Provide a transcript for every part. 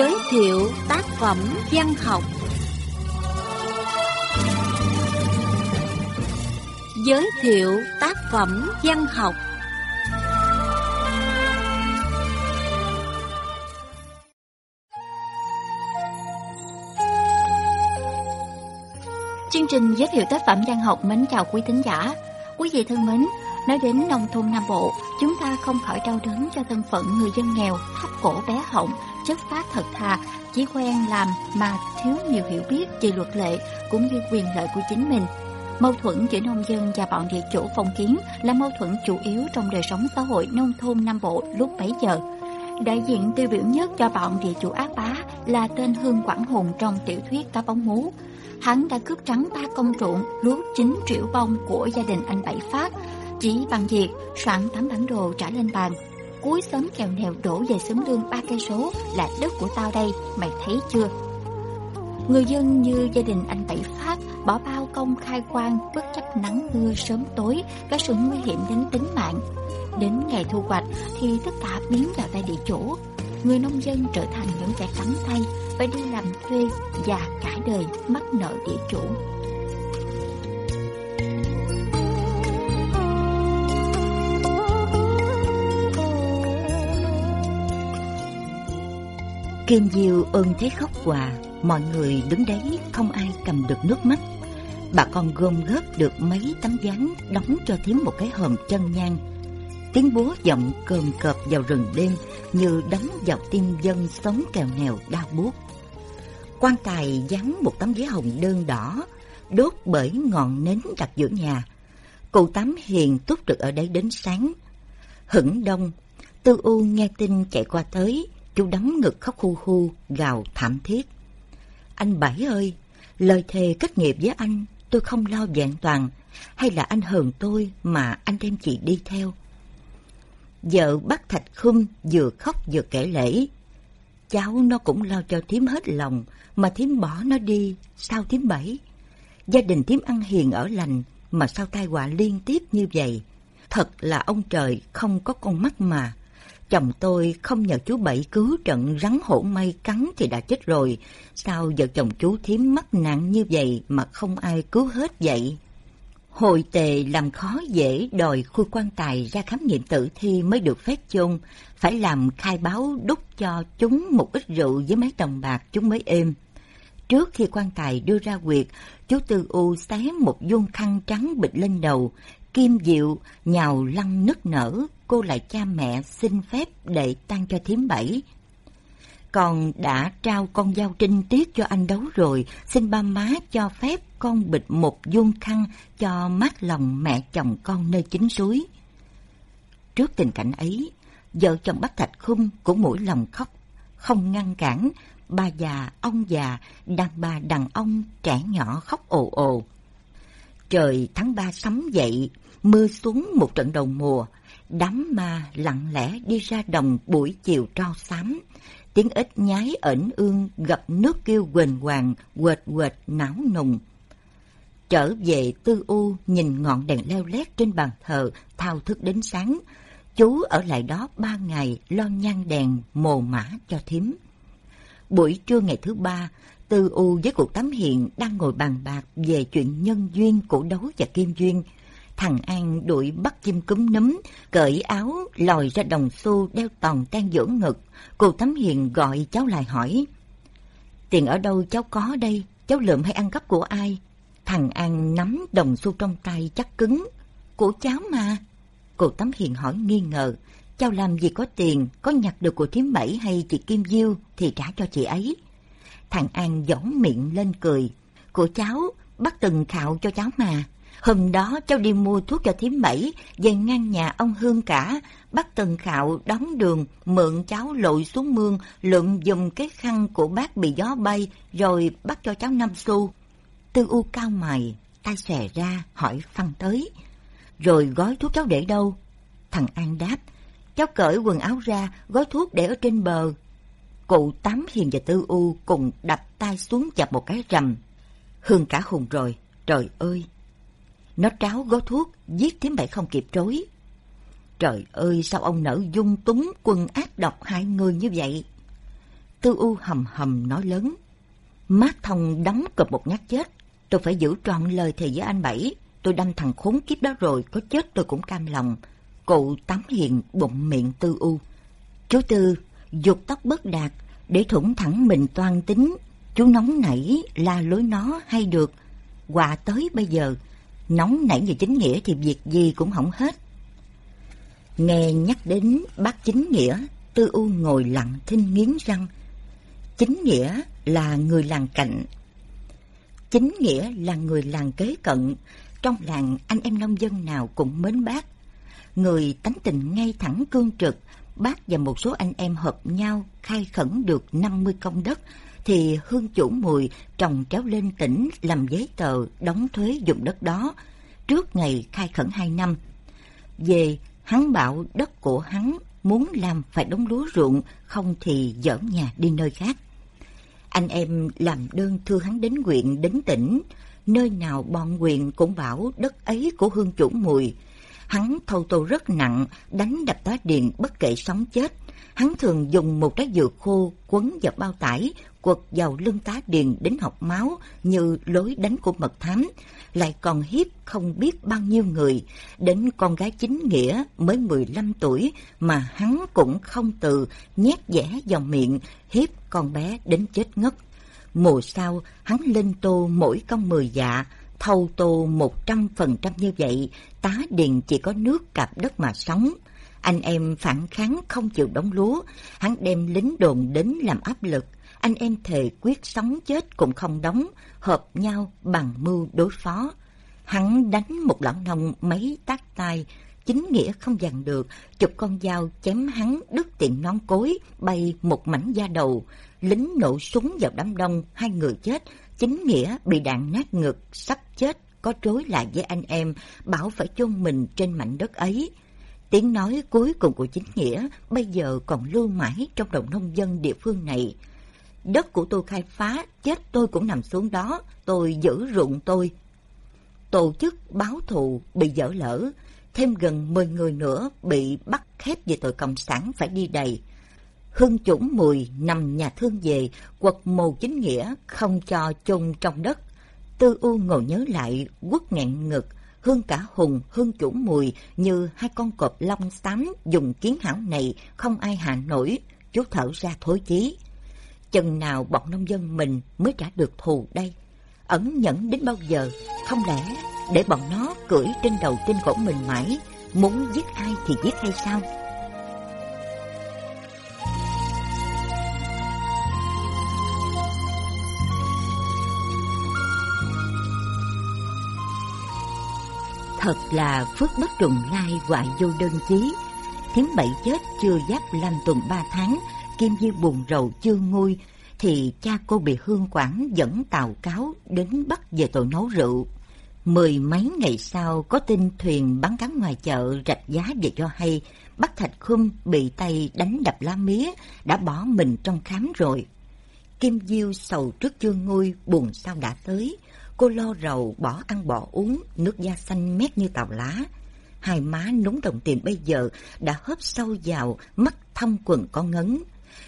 Giới thiệu tác phẩm văn học. Giới thiệu tác phẩm văn học. Chương trình giới thiệu tác phẩm văn học mến chào quý thính giả. Quý vị thân mến, nói đến nông thôn Nam Bộ, chúng ta không khỏi đau đớn cho thân phận người dân nghèo, thấp cổ bé họng, chất phát thật thà, chỉ quen làm mà thiếu nhiều hiểu biết về luật lệ cũng như quyền lợi của chính mình. Mâu thuẫn giữa nông dân và bọn địa chủ phong kiến là mâu thuẫn chủ yếu trong đời sống xã hội nông thôn Nam Bộ lúc bấy giờ. Đại diện tiêu biểu nhất cho bọn địa chủ ác bá là tên Hương Quảng Hùng trong tiểu thuyết Cá bóng mú. Hắn đã cướp trắng ba công ruộng lúa 9 triệu bông của gia đình anh Bảy Phát, chỉ bằng việc soạn tấm bản đồ trả lên bàn. Cuối sớm kèo nèo đổ về xóm lương ba cây số là đất của tao đây, mày thấy chưa? Người dân như gia đình anh Bảy Phát bỏ bao công khai quang bất chấp nắng mưa sớm tối, có sự nguy hiểm đến tính mạng. Đến ngày thu hoạch thì tất cả biến vào tay địa chủ. Người nông dân trở thành những kẻ cắn tay, phải đi làm thuê và cả đời mắc nợ địa chủ. Kim Diêu ơn thế khóc quà, mọi người đứng đấy không ai cầm được nước mắt. Bà con gom góp được mấy tấm dáng đóng cho thím một cái hòm chân nhang. Tiếng búa giọng cơm cợp vào rừng đêm như đóng vào tim dân sống kèo nghèo đau buốt. Quan tài dán một tấm giấy hồng đơn đỏ, đốt bởi ngọn nến đặt giữa nhà. Cụ Tám Hiền túc trực ở đấy đến sáng. Hửng đông, Tư U nghe tin chạy qua tới, chú đấm ngực khóc hu hu, gào thảm thiết. Anh Bảy ơi, lời thề kết nghiệp với anh tôi không lo vẹn toàn, hay là anh hờn tôi mà anh đem chị đi theo? Vợ bắt thạch khum vừa khóc vừa kể lễ. Cháu nó cũng lo cho thím hết lòng, mà thím bỏ nó đi, sao thím Bảy? Gia đình thím ăn hiền ở lành, mà sao tai họa liên tiếp như vậy? Thật là ông trời không có con mắt mà. Chồng tôi không nhờ chú Bảy cứu trận rắn hổ mây cắn thì đã chết rồi. Sao vợ chồng chú thím mắc nặng như vậy mà không ai cứu hết vậy? Hội tề làm khó dễ đòi khui quan tài ra khám nghiệm tử thi mới được phép chôn, phải làm khai báo đúc cho chúng một ít rượu với mấy đồng bạc chúng mới êm. Trước khi quan tài đưa ra quyệt, chú Tư U xé một vuông khăn trắng bịch lên đầu, Kim Diệu nhào lăn nức nở, cô lại cha mẹ xin phép để tang cho thím bảy. Còn đã trao con dao trinh tiết cho anh đấu rồi, xin ba má cho phép con bịch một vuông khăn cho mát lòng mẹ chồng con nơi chính suối. Trước tình cảnh ấy, vợ chồng bắt Thạch Khung cũng mũi lòng khóc, không ngăn cản, ba già, ông già, đàn bà đàn ông, trẻ nhỏ khóc ồ ồ. Trời tháng ba sấm dậy, mưa xuống một trận đầu mùa, đám ma lặng lẽ đi ra đồng buổi chiều tro xám. Tiếng ếch nhái ẩn ương gặp nước kêu quỳnh hoàng, quệt quệt não nùng. Trở về tư u nhìn ngọn đèn leo lét trên bàn thờ, thao thức đến sáng. Chú ở lại đó ba ngày lo nhang đèn mồ mã cho thím. Buổi trưa ngày thứ ba, Tư U với cụ Tám Hiện đang ngồi bàn bạc về chuyện nhân duyên của đấu và kim duyên. Thằng An đuổi bắt chim cúm núm, cởi áo, lòi ra đồng xu đeo toàn tan giữa ngực. cô Tám Hiền gọi cháu lại hỏi. Tiền ở đâu cháu có đây? Cháu lượm hay ăn cắp của ai? Thằng An nắm đồng xu trong tay chắc cứng. Của cháu mà. cô Tám Hiền hỏi nghi ngờ. Cháu làm gì có tiền, có nhặt được của thím Bảy hay chị Kim Diêu thì trả cho chị ấy. Thằng An giỏng miệng lên cười. Của cháu, bắt từng khạo cho cháu mà. Hôm đó cháu đi mua thuốc cho thím Mẩy, về ngang nhà ông Hương cả, bắt tần khạo đóng đường, mượn cháu lội xuống mương, lượm dùng cái khăn của bác bị gió bay, rồi bắt cho cháu năm xu. Tư U cao mày, tay xòe ra, hỏi Phân tới. Rồi gói thuốc cháu để đâu? Thằng An đáp, cháu cởi quần áo ra, gói thuốc để ở trên bờ. Cụ Tám Hiền và Tư U cùng đập tay xuống chập một cái rầm. Hương cả hùng rồi, trời ơi! Nó tráo gói thuốc, giết thím bảy không kịp trối. Trời ơi, sao ông nở dung túng quân ác độc hai người như vậy? Tư U hầm hầm nói lớn. Mát thông đóng cập một nhát chết. Tôi phải giữ trọn lời thề với anh Bảy. Tôi đâm thằng khốn kiếp đó rồi, có chết tôi cũng cam lòng. Cụ tắm hiền bụng miệng Tư U. Chú Tư, dục tóc bất đạt, để thủng thẳng mình toan tính. Chú nóng nảy, la lối nó hay được. Quà tới bây giờ, nóng nảy về chính nghĩa thì việc gì cũng hỏng hết. Nghe nhắc đến bác chính nghĩa, Tư U ngồi lặng thinh nghiến răng. Chính nghĩa là người làng cạnh. Chính nghĩa là người làng kế cận. Trong làng anh em nông dân nào cũng mến bác. Người tánh tình ngay thẳng cương trực, bác và một số anh em hợp nhau khai khẩn được 50 công đất, thì hương chủ mùi trồng kéo lên tỉnh làm giấy tờ đóng thuế dụng đất đó trước ngày khai khẩn hai năm. Về, hắn bảo đất của hắn muốn làm phải đóng lúa ruộng, không thì dỡ nhà đi nơi khác. Anh em làm đơn thư hắn đến huyện, đến tỉnh, nơi nào bọn quyền cũng bảo đất ấy của hương chủ mùi. Hắn thâu tô rất nặng, đánh đập tá điện bất kể sống chết. Hắn thường dùng một trái dừa khô quấn vào bao tải, quật vào lưng tá điền đến học máu như lối đánh của mật thám, lại còn hiếp không biết bao nhiêu người, đến con gái chính nghĩa mới 15 tuổi mà hắn cũng không từ nhét dẻ vào miệng, hiếp con bé đến chết ngất. Mùa sau, hắn lên tô mỗi công mười dạ, thâu tô một trăm phần trăm như vậy, tá điền chỉ có nước cạp đất mà sống. Anh em phản kháng không chịu đóng lúa, hắn đem lính đồn đến làm áp lực. Anh em thề quyết sống chết cũng không đóng, hợp nhau bằng mưu đối phó. Hắn đánh một lão nông mấy tác tay, chính nghĩa không dằn được, chụp con dao chém hắn đứt tiện non cối, bay một mảnh da đầu. Lính nổ súng vào đám đông, hai người chết, chính nghĩa bị đạn nát ngực, sắp chết, có trối lại với anh em, bảo phải chôn mình trên mảnh đất ấy. Tiếng nói cuối cùng của chính nghĩa bây giờ còn lưu mãi trong đồng nông dân địa phương này. Đất của tôi khai phá, chết tôi cũng nằm xuống đó, tôi giữ ruộng tôi. Tổ chức báo thù bị dở lỡ, thêm gần 10 người nữa bị bắt khép về tội cộng sản phải đi đầy. Hưng chủng mùi nằm nhà thương về, quật mồ chính nghĩa không cho chôn trong đất. Tư U ngồi nhớ lại, quất nghẹn ngực, Hương cả hùng, hương chủ mùi như hai con cọp long xám dùng kiến hảo này không ai hạ nổi, chú thở ra thối chí. Chừng nào bọn nông dân mình mới trả được thù đây? Ẩn nhẫn đến bao giờ? Không lẽ để bọn nó cưỡi trên đầu trên cổ mình mãi, muốn giết ai thì giết hay sao? Thật là phước bất trùng lai hoại vô đơn chí. Thiếm bảy chết chưa giáp làm tuần ba tháng, Kim Diêu buồn rầu chưa nguôi, thì cha cô bị hương quản dẫn tàu cáo đến bắt về tội nấu rượu. Mười mấy ngày sau có tin thuyền bán cán ngoài chợ rạch giá về cho hay, bắt Thạch Khum bị tay đánh đập lá mía, đã bỏ mình trong khám rồi. Kim Diêu sầu trước chưa nguôi, buồn sao đã tới, Cô lo rầu bỏ ăn bỏ uống, nước da xanh mét như tàu lá. Hai má núng đồng tiền bây giờ đã hớp sâu vào, mắt thâm quần con ngấn.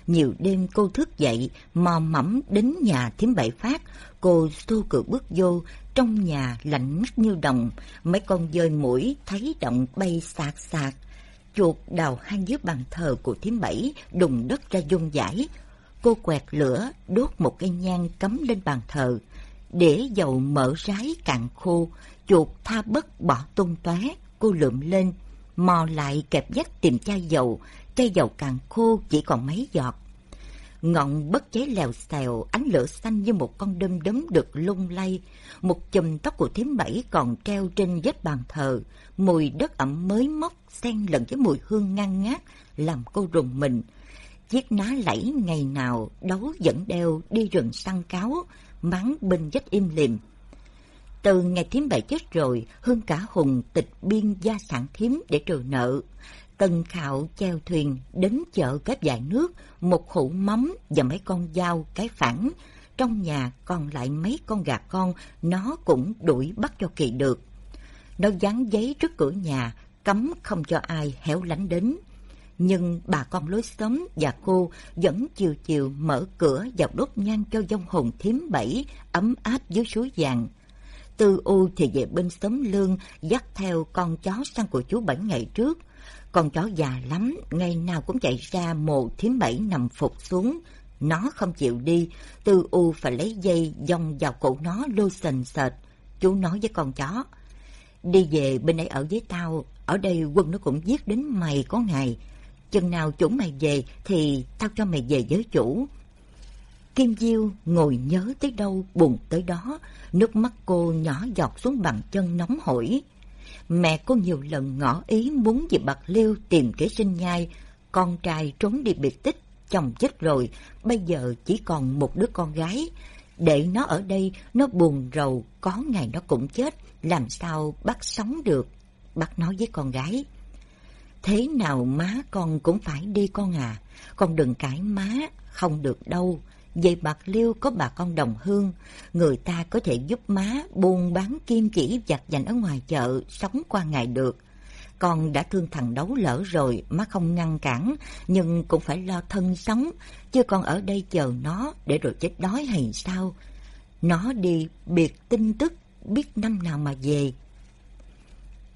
Nhiều đêm cô thức dậy, mò mẫm đến nhà thím bảy phát. Cô xô cửa bước vô, trong nhà lạnh ngắt như đồng. Mấy con dơi mũi thấy động bay sạc sạc. Chuột đào hang dưới bàn thờ của thím bảy, đùng đất ra dung giải. Cô quẹt lửa, đốt một cây nhang cắm lên bàn thờ để dầu mỡ rái cạn khô, chuột tha bất bỏ tung tóe, cô lượm lên, mò lại kẹp dắt tìm chai dầu, chai dầu càng khô chỉ còn mấy giọt. Ngọn bất cháy lèo xèo, ánh lửa xanh như một con đom đóm được lung lay. Một chùm tóc của thím bảy còn treo trên vết bàn thờ. Mùi đất ẩm mới mốc, xen lẫn với mùi hương ngang ngát, làm cô rùng mình. Chiếc ná lẫy ngày nào đấu dẫn đeo đi rừng săn cáo, mắng binh dách im lìm. Từ ngày thím bảy chết rồi, Hương cả hùng tịch biên gia sản thím để trừ nợ. Tần khạo chèo thuyền đến chợ kết vài nước, một hũ mắm và mấy con dao cái phản. Trong nhà còn lại mấy con gà con, nó cũng đuổi bắt cho kỳ được. Nó dán giấy trước cửa nhà, cấm không cho ai héo lánh đến. Nhưng bà con lối xóm và cô vẫn chiều chiều mở cửa vào đốt nhang cho dông hồn thím bảy ấm áp dưới suối vàng. Tư U thì về bên xóm lương dắt theo con chó săn của chú bảy ngày trước. Con chó già lắm, ngày nào cũng chạy ra mồ thím bảy nằm phục xuống. Nó không chịu đi, Tư U phải lấy dây dòng vào cổ nó lôi sền sệt. Chú nói với con chó, đi về bên ấy ở với tao, ở đây quân nó cũng giết đến mày có ngày. Chừng nào chủ mày về thì tao cho mày về với chủ. Kim Diêu ngồi nhớ tới đâu buồn tới đó, nước mắt cô nhỏ giọt xuống bằng chân nóng hổi. Mẹ cô nhiều lần ngỏ ý muốn về Bạc Liêu tìm kế sinh nhai, con trai trốn đi biệt tích, chồng chết rồi, bây giờ chỉ còn một đứa con gái. Để nó ở đây, nó buồn rầu, có ngày nó cũng chết, làm sao bắt sống được. Bác nói với con gái. Thế nào má con cũng phải đi con à, con đừng cãi má, không được đâu. Về Bạc Liêu có bà con đồng hương, người ta có thể giúp má buôn bán kim chỉ giặt dành ở ngoài chợ, sống qua ngày được. Con đã thương thằng đấu lỡ rồi, má không ngăn cản, nhưng cũng phải lo thân sống, chứ con ở đây chờ nó để rồi chết đói hay sao? Nó đi biệt tin tức, biết năm nào mà về.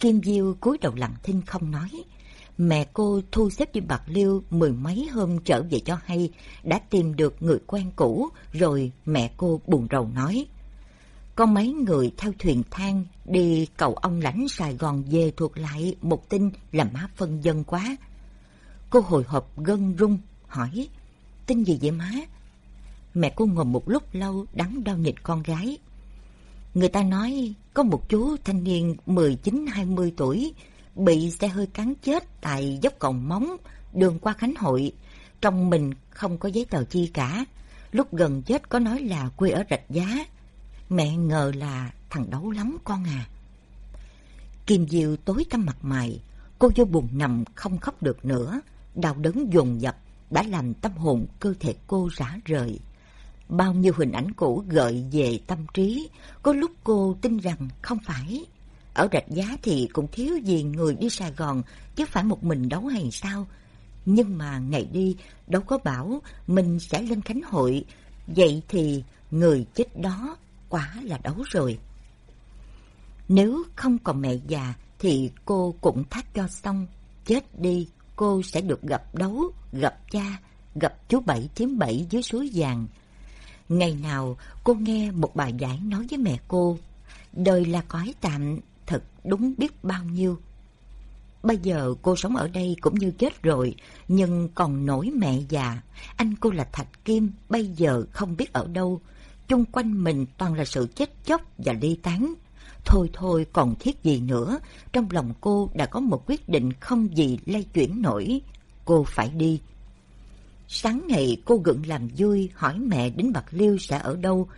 Kim Diêu cúi đầu lặng thinh không nói. Mẹ cô thu xếp đi Bạc Liêu mười mấy hôm trở về cho hay, đã tìm được người quen cũ, rồi mẹ cô buồn rầu nói. Có mấy người theo thuyền thang đi cầu ông lãnh Sài Gòn về thuộc lại một tin là má phân dân quá. Cô hồi hộp gân rung, hỏi, tin gì vậy má? Mẹ cô ngồi một lúc lâu đắng đau nhìn con gái. Người ta nói có một chú thanh niên 19-20 tuổi bị xe hơi cán chết tại dốc cầu móng đường qua Khánh Hội. Trong mình không có giấy tờ chi cả. Lúc gần chết có nói là quê ở Rạch Giá. Mẹ ngờ là thằng đấu lắm con à. Kim Diệu tối tăm mặt mày, cô vô buồn nằm không khóc được nữa. Đau đớn dồn dập đã làm tâm hồn cơ thể cô rã rời. Bao nhiêu hình ảnh cũ gợi về tâm trí, có lúc cô tin rằng không phải. Ở Rạch Giá thì cũng thiếu gì người đi Sài Gòn, chứ phải một mình đấu hay sao? Nhưng mà ngày đi, đâu có bảo mình sẽ lên Khánh Hội, vậy thì người chết đó quả là đấu rồi. Nếu không còn mẹ già thì cô cũng thác cho xong, chết đi cô sẽ được gặp đấu, gặp cha, gặp chú Bảy Thím Bảy dưới suối vàng. Ngày nào cô nghe một bà giải nói với mẹ cô, đời là cõi tạm, thật đúng biết bao nhiêu. Bây giờ cô sống ở đây cũng như chết rồi, nhưng còn nổi mẹ già. Anh cô là Thạch Kim, bây giờ không biết ở đâu. Chung quanh mình toàn là sự chết chóc và ly tán. Thôi thôi còn thiết gì nữa, trong lòng cô đã có một quyết định không gì lay chuyển nổi. Cô phải đi. Sáng ngày cô gượng làm vui hỏi mẹ đến Bạc Liêu sẽ ở đâu.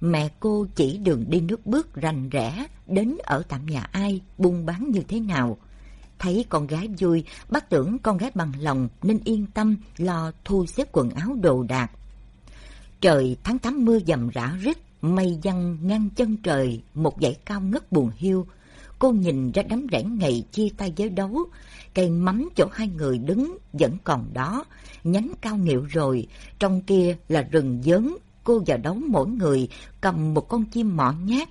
Mẹ cô chỉ đường đi nước bước rành rẽ, đến ở tạm nhà ai, buôn bán như thế nào. Thấy con gái vui, bác tưởng con gái bằng lòng nên yên tâm lo thu xếp quần áo đồ đạc. Trời tháng 8 mưa dầm rã rít, mây văng ngang chân trời, một dãy cao ngất buồn hiu. Cô nhìn ra đám rẫy ngày chia tay giới đấu, cây mắm chỗ hai người đứng vẫn còn đó, nhánh cao nghiệu rồi, trong kia là rừng dớn, cô vào đấu mỗi người cầm một con chim mỏ nhát.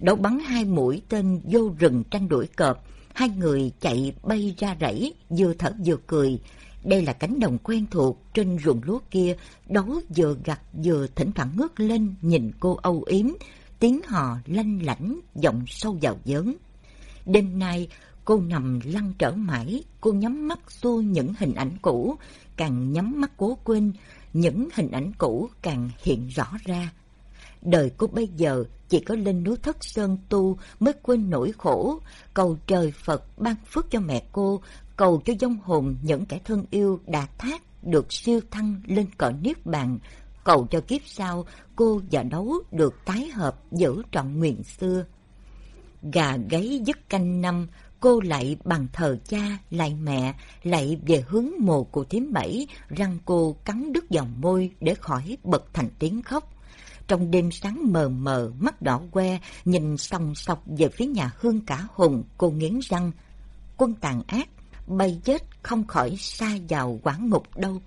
Đấu bắn hai mũi tên vô rừng tranh đuổi cọp, hai người chạy bay ra rẫy, vừa thở vừa cười. Đây là cánh đồng quen thuộc trên ruộng lúa kia, đấu vừa gặt vừa thỉnh thoảng ngước lên nhìn cô âu yếm, tiếng hò lanh lảnh, giọng sâu vào giớn. Đêm nay, cô nằm lăn trở mãi, cô nhắm mắt xua những hình ảnh cũ, càng nhắm mắt cố quên, những hình ảnh cũ càng hiện rõ ra. Đời của bây giờ chỉ có lên núi Thất Sơn tu mới quên nỗi khổ, cầu trời Phật ban phước cho mẹ cô, cầu cho dông hồn những kẻ thân yêu đã thác được siêu thăng lên cõi niết bàn, cầu cho kiếp sau cô và đấu được tái hợp giữ trọn nguyện xưa. Gà gáy dứt canh năm, cô lại bằng thờ cha, lại mẹ, lại về hướng mồ của thím bảy, răng cô cắn đứt dòng môi để khỏi bật thành tiếng khóc. Trong đêm sáng mờ mờ, mắt đỏ que, nhìn sòng sọc về phía nhà hương cả hùng, cô nghiến răng. Quân tàn ác, bay chết không khỏi xa vào quán ngục đâu.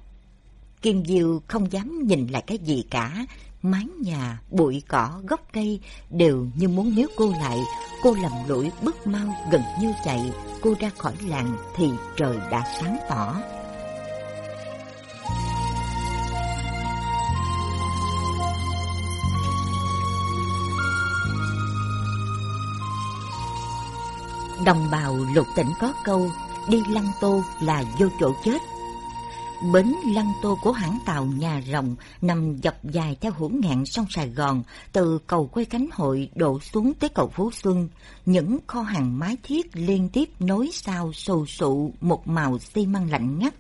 Kim Diêu không dám nhìn lại cái gì cả, mái nhà, bụi cỏ, gốc cây đều như muốn níu cô lại. Cô lầm lũi bước mau gần như chạy, cô ra khỏi làng thì trời đã sáng tỏ. Đồng bào lục tỉnh có câu, đi lăng tô là vô chỗ chết. Bến lăng tô của hãng tàu nhà rồng nằm dọc dài theo hữu ngạn sông Sài Gòn, từ cầu quay cánh hội đổ xuống tới cầu Phú Xuân. Những kho hàng mái thiết liên tiếp nối sao sù sụ một màu xi măng lạnh ngắt.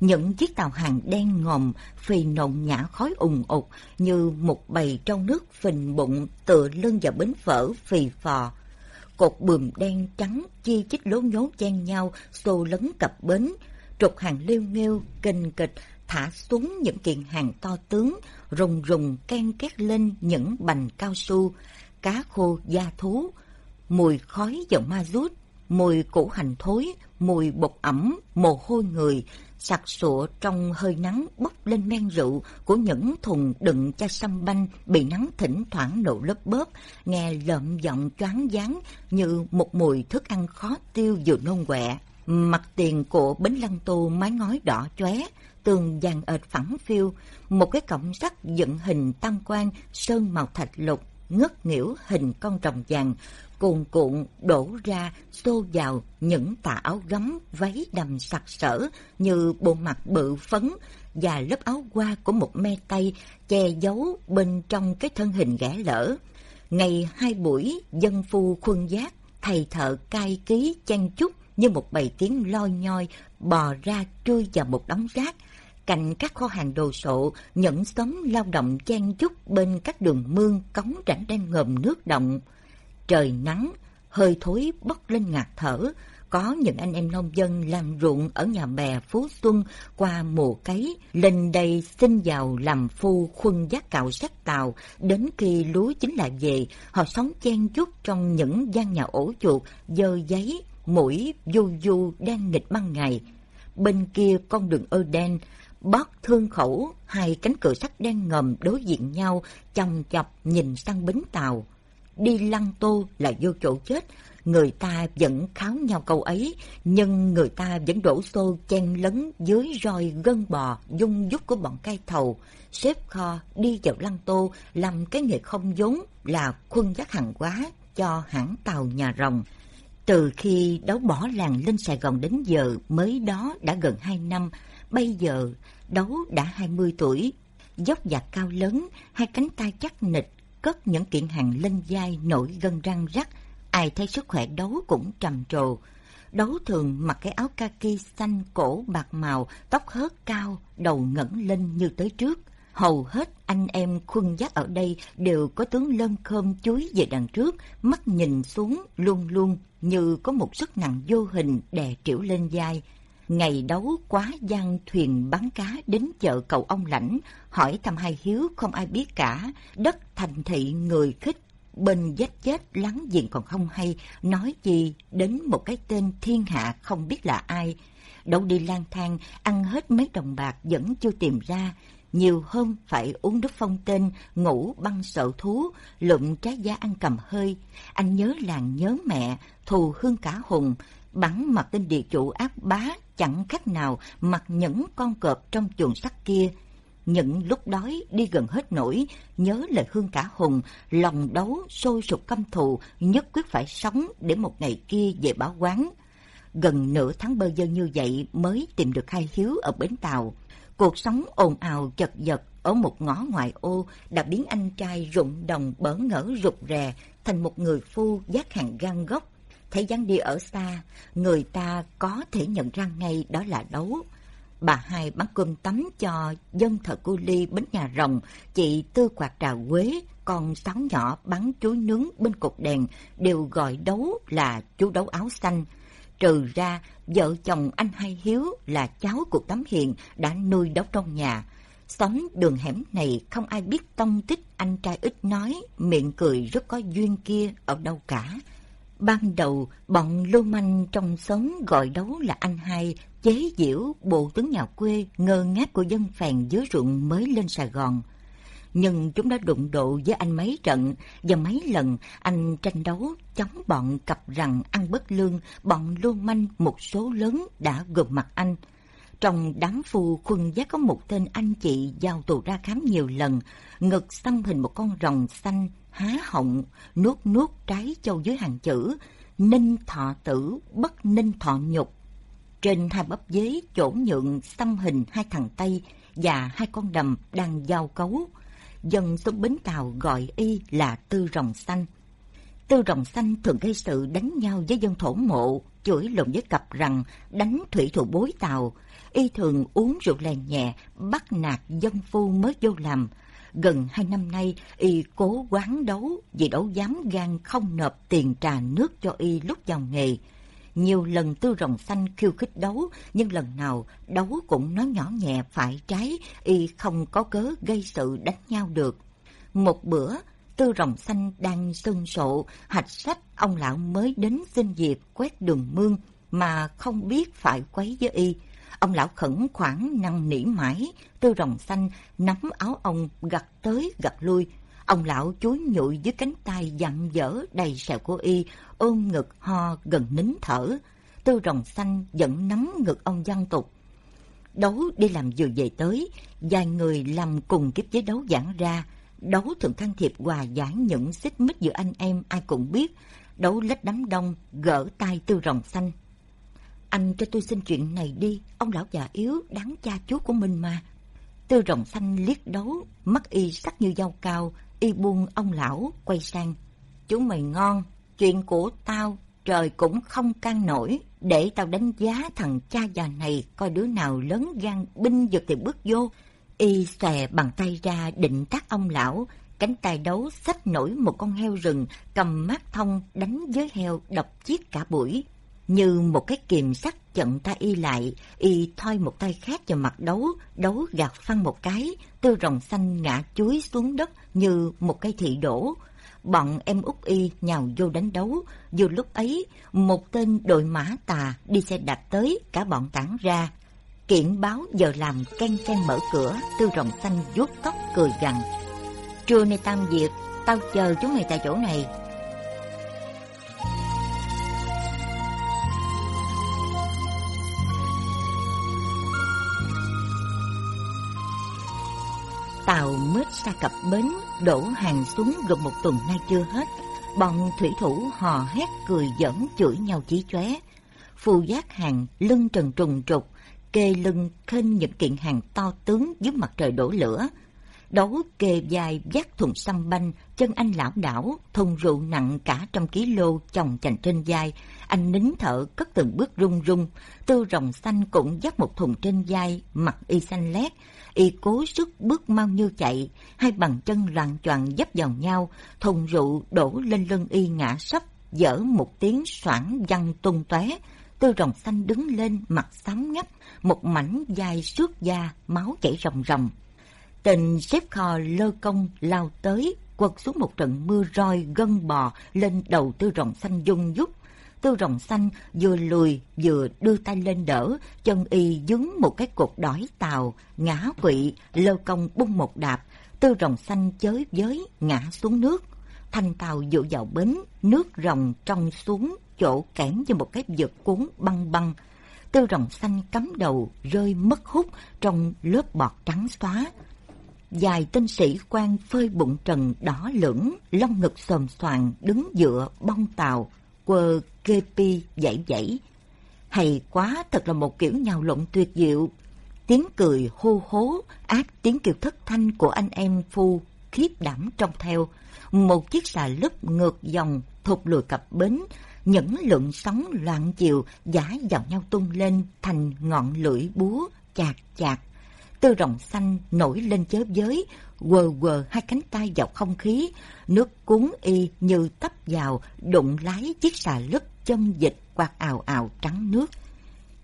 Những chiếc tàu hàng đen ngòm phì nộn nhã khói ùng ục như một bầy trong nước phình bụng tựa lưng vào bến phở phì phò cột bùm đen trắng chi chít lố nhố chen nhau xô lấn cặp bến, trục hàng liêu nghêu, kình kịch, thả xuống những kiện hàng to tướng, rùng rùng can két lên những bành cao su, cá khô da thú, mùi khói dầu ma rút, mùi củ hành thối, mùi bột ẩm, mồ hôi người, sặc sụa trong hơi nắng bốc lên men rượu của những thùng đựng cho sâm banh bị nắng thỉnh thoảng nổ lớp bớp, nghe lợm giọng choáng váng như một mùi thức ăn khó tiêu vừa nôn quẹ. Mặt tiền của bến lăng tu mái ngói đỏ chóe, tường vàng ệt phẳng phiêu, một cái cổng sắt dựng hình tam quan sơn màu thạch lục ngất nghỉu hình con rồng vàng, cuồn cuộn đổ ra xô vào những tà áo gấm váy đầm sặc sỡ như bộ mặt bự phấn và lớp áo qua của một me tay che giấu bên trong cái thân hình ghẻ lỡ. Ngày hai buổi, dân phu khuân giác, thầy thợ cai ký chen chúc như một bầy kiến loi nhoi bò ra trôi vào một đống rác, cạnh các kho hàng đồ sộ, những xóm lao động chen chúc bên các đường mương cống rãnh đang ngầm nước động. Trời nắng, hơi thối bốc lên ngạt thở, có những anh em nông dân làm ruộng ở nhà bè Phú Xuân qua mùa cấy, lên đây xin vào làm phu khuân giác cạo sách tàu, đến khi lúa chính là về, họ sống chen chúc trong những gian nhà ổ chuột, dơ giấy, mũi du du đang nghịch ban ngày. Bên kia con đường ơ đen, Bót thương khẩu, hai cánh cửa sắt đang ngầm đối diện nhau, chồng chọc nhìn sang bến tàu. Đi lăng tô là vô chỗ chết, người ta vẫn kháo nhau câu ấy, nhưng người ta vẫn đổ xô chen lấn dưới roi gân bò dung dút của bọn cai thầu. Xếp kho đi vào lăng tô làm cái nghề không vốn là khuân giác hàng quá cho hãng tàu nhà rồng. Từ khi đấu bỏ làng lên Sài Gòn đến giờ mới đó đã gần hai năm, bây giờ Đấu đã 20 tuổi, dốc dạc cao lớn, hai cánh tay chắc nịch, cất những kiện hàng lên vai nổi gân răng rắc. Ai thấy sức khỏe đấu cũng trầm trồ. Đấu thường mặc cái áo kaki xanh cổ bạc màu, tóc hớt cao, đầu ngẩng lên như tới trước. Hầu hết anh em khuân giác ở đây đều có tướng lân khơm chuối về đằng trước, mắt nhìn xuống luôn luôn như có một sức nặng vô hình đè triệu lên vai. Ngày đấu quá gian thuyền bắn cá đến chợ cầu ông lãnh, hỏi thăm hai hiếu không ai biết cả, đất thành thị người khích, bên vết chết lắng giềng còn không hay, nói gì đến một cái tên thiên hạ không biết là ai. Đấu đi lang thang, ăn hết mấy đồng bạc vẫn chưa tìm ra, nhiều hôm phải uống nước phong tên, ngủ băng sợ thú, lụm trái giá ăn cầm hơi. Anh nhớ làng nhớ mẹ, thù hương cả hùng, bắn mặt tên địa chủ ác bá chẳng khác nào mặc những con cọp trong chuồng sắt kia. Những lúc đói đi gần hết nổi, nhớ lời Hương Cả Hùng, lòng đấu sôi sục căm thù, nhất quyết phải sống để một ngày kia về báo quán. Gần nửa tháng bơ dơ như vậy mới tìm được hai hiếu ở bến tàu. Cuộc sống ồn ào chật vật ở một ngõ ngoại ô đã biến anh trai rụng đồng bỡ ngỡ rụt rè thành một người phu giác hàng gan gốc thấy dáng đi ở xa, người ta có thể nhận ra ngay đó là đấu. Bà hai bán cơm tắm cho dân thợ cu ly bến nhà rồng, chị tư quạt trà quế, con sáu nhỏ bắn chuối nướng bên cột đèn đều gọi đấu là chú đấu áo xanh. Trừ ra, vợ chồng anh hai Hiếu là cháu của Tấm Hiền đã nuôi đấu trong nhà. Xóm đường hẻm này không ai biết tông tích anh trai ít nói, miệng cười rất có duyên kia ở đâu cả. Ban đầu, bọn lưu manh trong xóm gọi đấu là anh hai, chế diễu bộ tướng nhà quê ngơ ngác của dân phèn dưới ruộng mới lên Sài Gòn. Nhưng chúng đã đụng độ với anh mấy trận, và mấy lần anh tranh đấu chống bọn cặp rằng ăn bất lương, bọn lưu manh một số lớn đã gồm mặt anh. Trong đám phu khuân giác có một tên anh chị giao tù ra khám nhiều lần, ngực xăm hình một con rồng xanh, há họng, nuốt nuốt trái châu dưới hàng chữ, ninh thọ tử, bất ninh thọ nhục. Trên hai bắp dế chỗ nhượng xăm hình hai thằng Tây và hai con đầm đang giao cấu. Dân xuống Bến Tàu gọi y là Tư Rồng Xanh. Tư Rồng Xanh thường gây sự đánh nhau với dân thổ mộ, chửi lộn với cặp rằng đánh thủy thủ bối Tàu. Y thường uống rượu lèn nhẹ, bắt nạt dân phu mới vô làm, Gần hai năm nay, y cố quán đấu vì đấu dám gan không nộp tiền trà nước cho y lúc vào nghề. Nhiều lần tư rồng xanh khiêu khích đấu, nhưng lần nào đấu cũng nói nhỏ nhẹ phải trái, y không có cớ gây sự đánh nhau được. Một bữa, tư rồng xanh đang sân sộ, hạch sách ông lão mới đến xin việc quét đường mương mà không biết phải quấy với y. Ông lão khẩn khoản năn nỉ mãi, tư rồng xanh nắm áo ông gặt tới gặt lui. Ông lão chúi nhụi dưới cánh tay dặn dở đầy sẹo của y, ôm ngực ho gần nín thở. Tư rồng xanh vẫn nắm ngực ông văn tục. Đấu đi làm vừa về tới, vài người làm cùng kiếp với đấu giãn ra. Đấu thường can thiệp hòa giải những xích mích giữa anh em ai cũng biết. Đấu lách đám đông, gỡ tay tư rồng xanh anh cho tôi xin chuyện này đi, ông lão già yếu đáng cha chú của mình mà. Tư rồng xanh liếc đấu, mắt y sắc như dao cao, y buông ông lão, quay sang. Chú mày ngon, chuyện của tao, trời cũng không can nổi, để tao đánh giá thằng cha già này coi đứa nào lớn gan binh giật thì bước vô. Y xòe bằng tay ra định tác ông lão, cánh tay đấu xách nổi một con heo rừng, cầm mát thông đánh với heo đập chiếc cả buổi. Như một cái kìm sắt chận ta y lại, y thoi một tay khác vào mặt đấu, đấu gạt phăng một cái, tư rồng xanh ngã chuối xuống đất như một cây thị đổ. Bọn em út y nhào vô đánh đấu, dù lúc ấy một tên đội mã tà đi xe đạp tới, cả bọn tản ra. Kiện báo giờ làm can can mở cửa, tư rồng xanh vuốt tóc cười gằn. Trưa nay tam diệt, tao chờ chúng mày tại chỗ này, Tàu mết xa cập bến, đổ hàng xuống gần một tuần nay chưa hết. Bọn thủy thủ hò hét cười giỡn chửi nhau chí chóe. Phù giác hàng lưng trần trùng trục, kê lưng khênh những kiện hàng to tướng dưới mặt trời đổ lửa. Đấu kê dài vác thùng xăm banh, chân anh lão đảo, thùng rượu nặng cả trăm ký lô chồng chành trên vai. Anh nín thở cất từng bước rung rung. Tư rồng xanh cũng dắt một thùng trên vai, mặt y xanh lét y cố sức bước mau như chạy, hai bàn chân loạn choạng dấp vào nhau, thùng rượu đổ lên lưng y ngã sấp, dở một tiếng xoảng văng tung tóe. Tư rồng xanh đứng lên, mặt xám ngắt, một mảnh dài xước da, máu chảy ròng ròng. Tình xếp kho lơ công lao tới, quật xuống một trận mưa roi gân bò lên đầu tư rồng xanh dung dút, Tư rồng xanh vừa lùi vừa đưa tay lên đỡ, chân y dứng một cái cột đói tàu, ngã quỵ, lơ công bung một đạp. Tư rồng xanh chới giới ngã xuống nước. Thanh tàu dụ vào bến, nước rồng trong xuống, chỗ kẽm như một cái vực cuốn băng băng. Tư rồng xanh cắm đầu, rơi mất hút trong lớp bọt trắng xóa. Dài tinh sĩ quan phơi bụng trần đỏ lửng lông ngực xồm xoàn, đứng dựa bong tàu, quơ kê pi dãy dãy. Hay quá thật là một kiểu nhào lộn tuyệt diệu. Tiếng cười hô hố, ác tiếng kêu thất thanh của anh em phu khiếp đảm trong theo. Một chiếc xà lấp ngược dòng thụt lùi cặp bến, những lượng sóng loạn chiều giả vào nhau tung lên thành ngọn lưỡi búa chạc chạc. Tư rồng xanh nổi lên chớp giới, quờ quờ hai cánh tay vào không khí, nước cuốn y như tấp vào, đụng lái chiếc xà lứt châm dịch quạt ào ào trắng nước.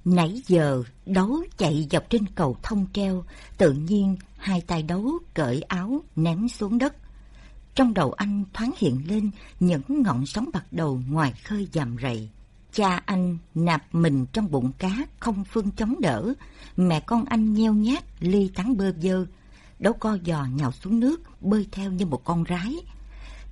Nãy giờ đấu chạy dọc trên cầu thông treo, tự nhiên hai tay đấu cởi áo ném xuống đất. Trong đầu anh thoáng hiện lên những ngọn sóng bạc đầu ngoài khơi dàm rầy. Cha anh nạp mình trong bụng cá không phương chống đỡ. Mẹ con anh nheo nhát, ly tán bơ vơ. Đấu co giò nhào xuống nước, bơi theo như một con rái.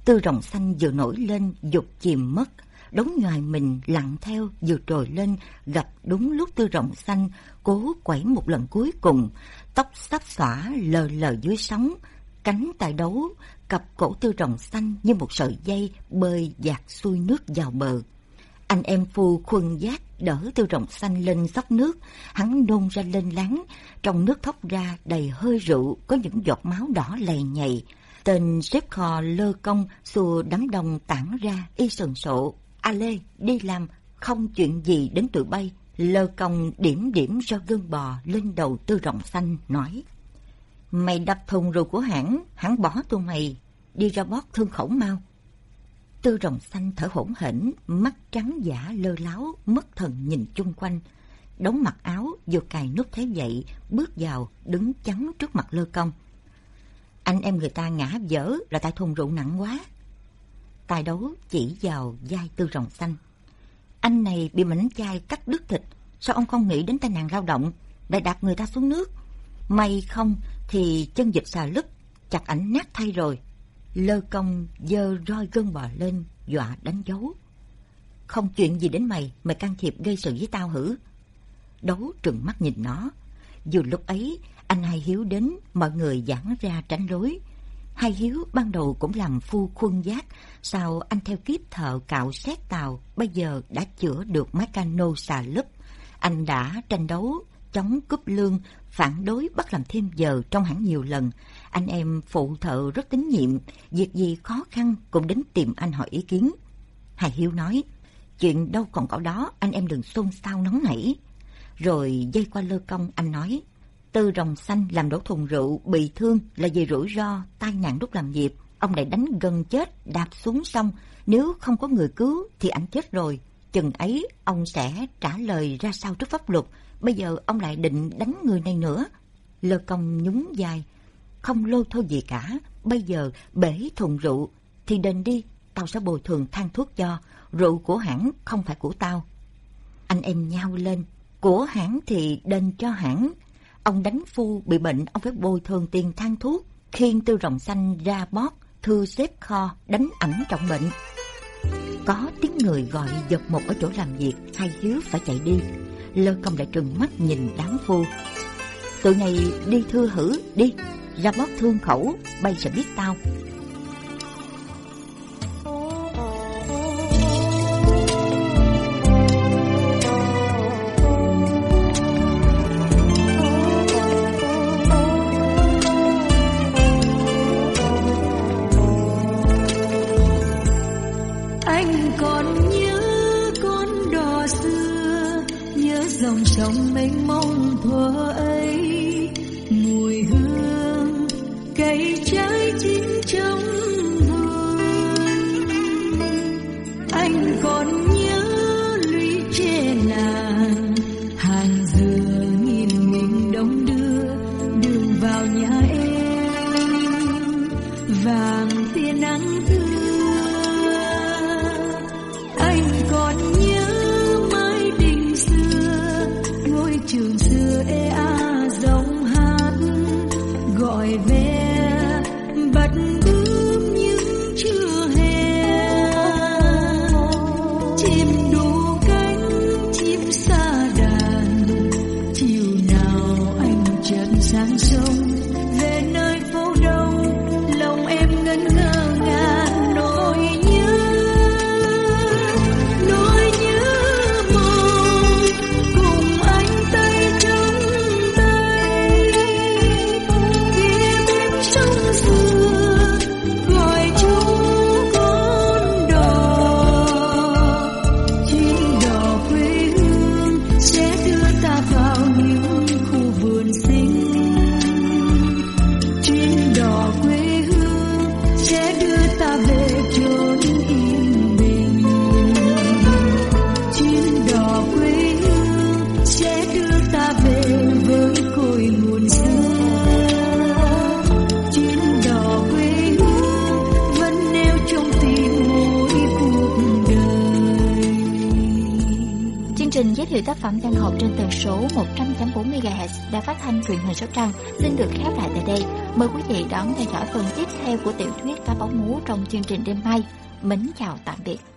Tư rồng xanh vừa nổi lên, dục chìm mất. Đống ngoài mình lặn theo, vừa trồi lên, gặp đúng lúc tư rồng xanh, cố quẩy một lần cuối cùng. Tóc sắp xõa lờ lờ dưới sóng, cánh tài đấu, cặp cổ tư rồng xanh như một sợi dây bơi dạt xuôi nước vào bờ. Anh em phu khuân giác đỡ tư rồng xanh lên sóc nước, hắn nôn ra lên láng, trong nước thốc ra đầy hơi rượu, có những giọt máu đỏ lầy nhầy. Tên xếp kho lơ công xua đám đông tản ra y sần sộ. A Lê, đi làm, không chuyện gì đến tụi bay. Lơ công điểm điểm cho gương bò lên đầu tư rồng xanh, nói. Mày đập thùng rượu của hãng, hãng bỏ tụi mày, đi ra bót thương khẩu mau. Tư rồng xanh thở hổn hển, mắt trắng giả lơ láo, mất thần nhìn chung quanh. Đóng mặc áo, vừa cài nút thế dậy, bước vào, đứng chắn trước mặt lơ công. Anh em người ta ngã dở là tại thùng rượu nặng quá. Tài đấu chỉ vào vai tư rồng xanh. Anh này bị mảnh chai cắt đứt thịt, sao ông không nghĩ đến tai nạn lao động, để đặt người ta xuống nước? May không thì chân dịch xà lứt, chặt ảnh nát thay rồi. Lơ công dơ roi gân bò lên, dọa đánh dấu. Không chuyện gì đến mày, mày can thiệp gây sự với tao hử? Đấu trừng mắt nhìn nó. Dù lúc ấy, anh Hai Hiếu đến, mọi người giãn ra tránh lối Hai Hiếu ban đầu cũng làm phu khuân giác, sao anh theo kiếp thợ cạo xét tàu, bây giờ đã chữa được máy cano xà lúp. Anh đã tranh đấu, chống cúp lương, phản đối bắt làm thêm giờ trong hãng nhiều lần. Anh em phụ thợ rất tín nhiệm, việc gì khó khăn cũng đến tìm anh hỏi ý kiến. Hải Hiếu nói, chuyện đâu còn có đó, anh em đừng xôn xao nóng nảy. Rồi dây qua lơ công, anh nói, Tư rồng xanh làm đổ thùng rượu, bị thương là vì rủi ro, tai nạn lúc làm việc. Ông lại đánh gần chết, đạp xuống sông. Nếu không có người cứu thì anh chết rồi. Chừng ấy ông sẽ trả lời ra sao trước pháp luật. Bây giờ ông lại định đánh người này nữa. Lơ công nhún dài. Không lô thôi gì cả. Bây giờ bể thùng rượu thì đền đi. Tao sẽ bồi thường thang thuốc cho. Rượu của hãng không phải của tao. Anh em nhau lên. Của hãng thì đền cho hãng. Ông đánh phu bị bệnh, ông phải bồi thường tiền thang thuốc. Khiên tư rồng xanh ra bót, thư xếp kho, đánh ảnh trọng bệnh. Có tiếng người gọi giật một ở chỗ làm việc, hai hiếu phải chạy đi. Lơ công lại trừng mắt nhìn đám phu. Tụi này đi thư hử, đi, ra bóp thương khẩu bay sẽ biết tao. Dòng sông mênh mông thuở ấy. Sóc Trăng, xin được khép lại tại đây. Mời quý vị đón theo dõi phần tiếp theo của tiểu thuyết Cá bóng mú trong chương trình đêm mai. Mến chào tạm biệt.